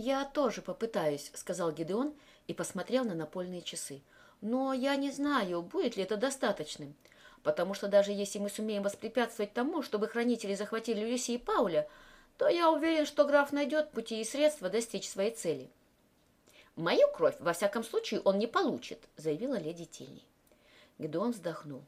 «Я тоже попытаюсь», — сказал Гидеон и посмотрел на напольные часы. «Но я не знаю, будет ли это достаточным, потому что даже если мы сумеем воспрепятствовать тому, чтобы хранители захватили Люси и Пауля, то я уверен, что граф найдет пути и средства достичь своей цели». «Мою кровь, во всяком случае, он не получит», — заявила леди Тильни. Гидеон вздохнул.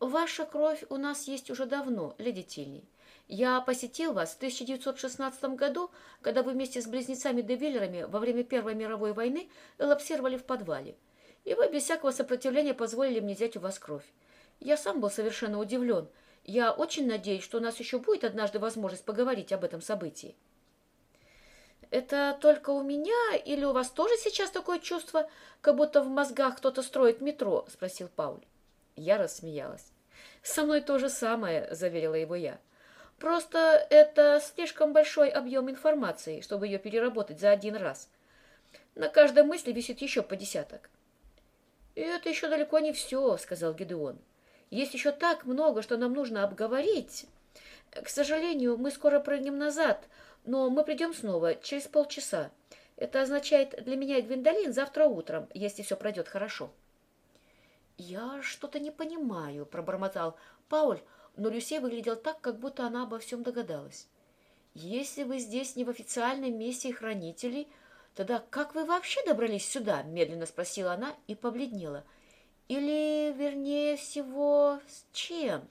«Ваша кровь у нас есть уже давно, леди Тильни. Я посетил вас в 1916 году, когда вы вместе с близнецами Девиллерами во время Первой мировой войны элапсировали в подвале. И вы без всякого сопротивления позволили мне взять у вас кровь. Я сам был совершенно удивлен. Я очень надеюсь, что у нас еще будет однажды возможность поговорить об этом событии. «Это только у меня или у вас тоже сейчас такое чувство, как будто в мозгах кто-то строит метро?» – спросил Пауль. Я рассмеялась. «Со мной то же самое», – заверила его я. Просто это слишком большой объем информации, чтобы ее переработать за один раз. На каждой мысли висит еще по десяток. «И это еще далеко не все», — сказал Гедеон. «Есть еще так много, что нам нужно обговорить. К сожалению, мы скоро прыгнем назад, но мы придем снова через полчаса. Это означает для меня и Гвиндолин завтра утром, если все пройдет хорошо». «Я что-то не понимаю», — пробормотал Пауль, но Люси выглядел так, как будто она обо всем догадалась. «Если вы здесь не в официальном месте хранителей, тогда как вы вообще добрались сюда?» — медленно спросила она и побледнела. «Или, вернее всего, с чем?»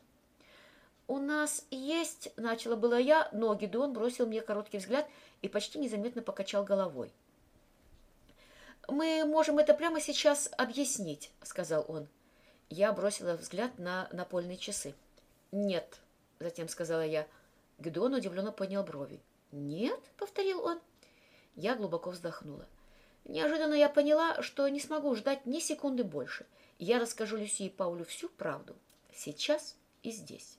«У нас есть...» — начала была я, но Гедеон бросил мне короткий взгляд и почти незаметно покачал головой. «Мы можем это прямо сейчас объяснить», — сказал он. Я бросила взгляд на напольные часы. «Нет», — затем сказала я. Гедеон удивленно поднял брови. «Нет?» — повторил он. Я глубоко вздохнула. Неожиданно я поняла, что не смогу ждать ни секунды больше. Я расскажу Люси и Паулю всю правду. Сейчас и здесь.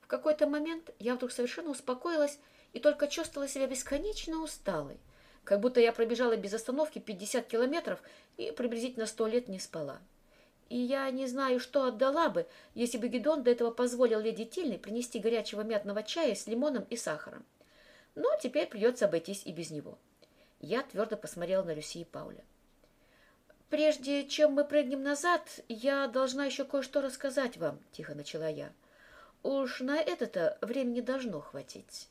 В какой-то момент я вдруг совершенно успокоилась и только чувствовала себя бесконечно усталой, как будто я пробежала без остановки 50 километров и приблизительно сто лет не спала. И я не знаю, что отдала бы, если бы Гедон до этого позволил леди Тильной принести горячего мятного чая с лимоном и сахаром. Но теперь придется обойтись и без него. Я твердо посмотрела на Люси и Пауля. «Прежде чем мы прыгнем назад, я должна еще кое-что рассказать вам», — тихо начала я. «Уж на это-то времени должно хватить».